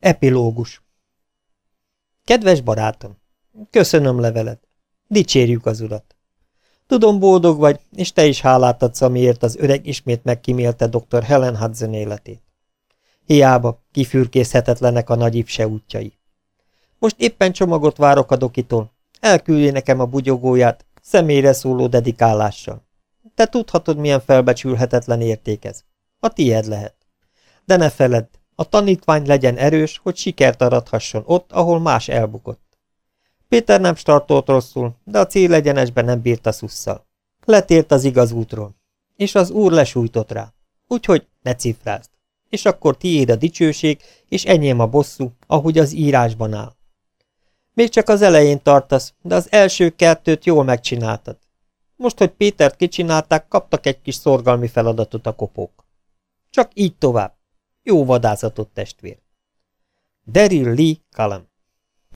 Epilógus Kedves barátom, köszönöm leveled. Dicsérjük az urat. Tudom, boldog vagy, és te is hálát adsz, amiért az öreg ismét megkímélte dr. Helen Hudson életét. Hiába, kifürkészhetetlenek a nagy ipse útjai. Most éppen csomagot várok a dokitól. Elküldi nekem a bugyogóját, személyre szóló dedikálással. Te tudhatod, milyen felbecsülhetetlen érték ez. A tied lehet. De ne feledd, a tanítvány legyen erős, hogy sikert aradhasson ott, ahol más elbukott. Péter nem startolt rosszul, de a célegyenesben nem bírta szusszal. Letért az igaz útról, és az úr lesújtott rá. Úgyhogy ne cifrázd. És akkor tiéd a dicsőség, és enyém a bosszú, ahogy az írásban áll. Még csak az elején tartasz, de az első kettőt jól megcsináltad. Most, hogy Pétert kicsinálták, kaptak egy kis szorgalmi feladatot a kopók. Csak így tovább. Jó vadászatot, testvér. Daryl Lee Callum